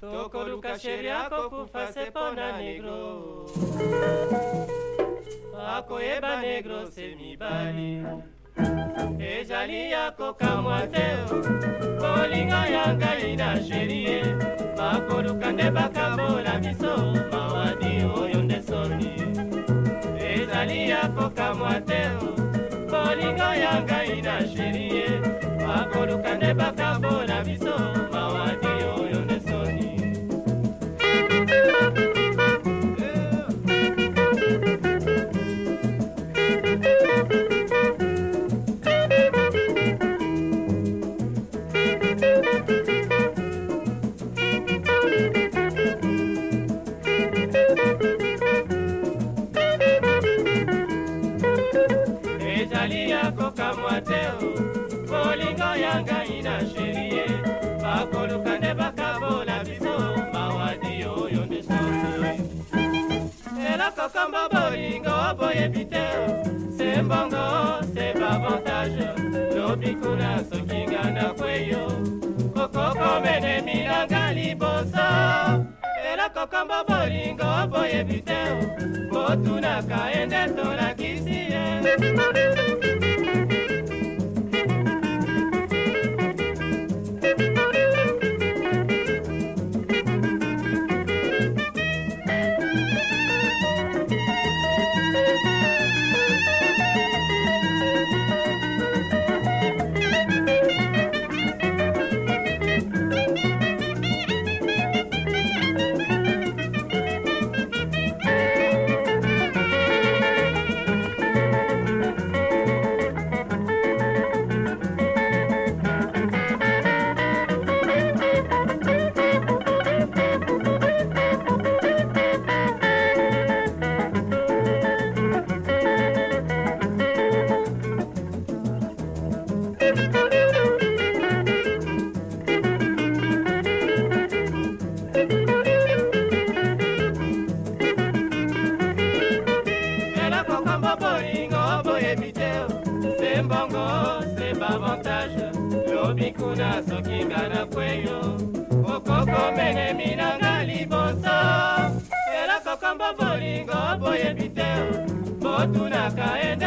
tokoluka sheria kokufase mpo na negro akoyeba negro se mibali ezali ya kokamwa te kolinga ya ngai na sherie bakoluka nde bakabola biso mawadi oyo nde soni ezali ya kokamwa te kolinga ya ngai na sherie bakoluka nde bakabola biso nakokamwa te o bolingo ya ngai na sheri ye bakoluka nde bakabola biso mawadi oyo nde sokoi eloko kombo bolingo boyebi te o se mbongo se bavantage lobi kuna sokinga na kweyo kokokomene milanga liboso eloko kombo bolingo boyebi te o botunaka ende to débiter se mbongo se bavantage lobikuna soki nga na kweyo okokomenemi na nga liboso eloko kombo bolingo boyebi te botunaka ende